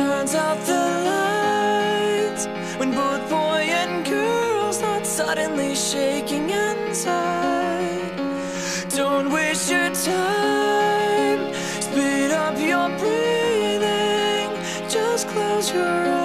turns out the lights when both boy and girl start suddenly shaking inside. Don't waste your time, speed up your breathing, just close your eyes.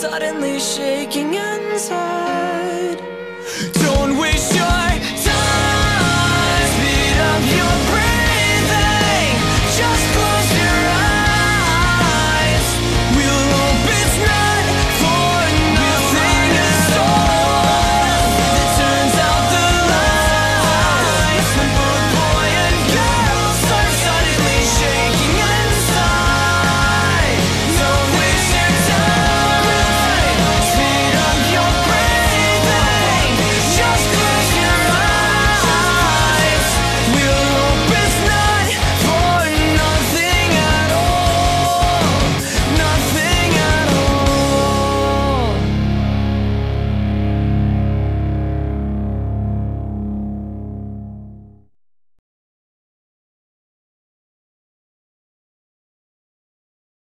suddenly shaking inside.